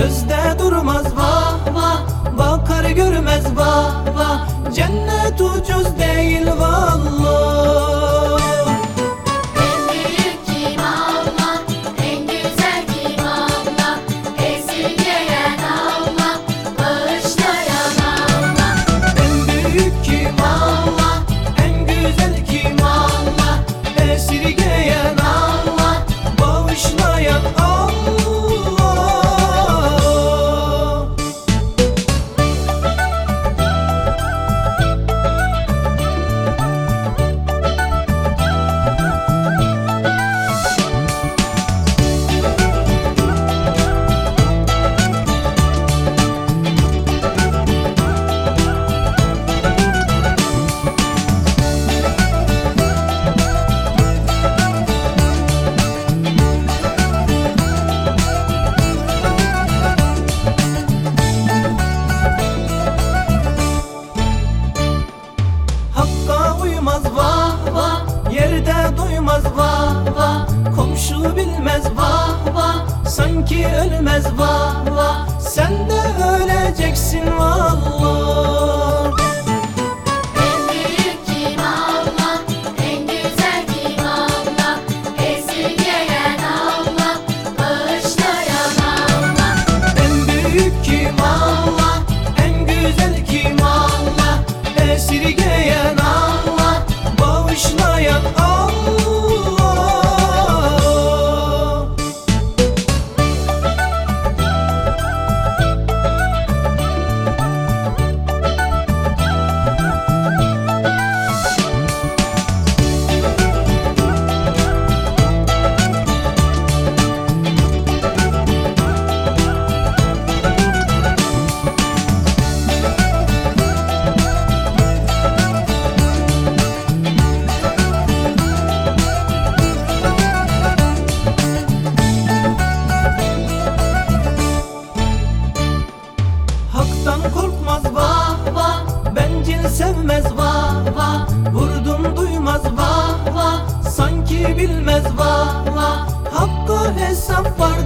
Sözde durmaz vah vah. Bakar görmez vah vah. Cennet ucuz değil yol bilmez vah vah Sanki ölmez vah vah. Sen de öleceksin vallahi mezbahla Hakkı hesap var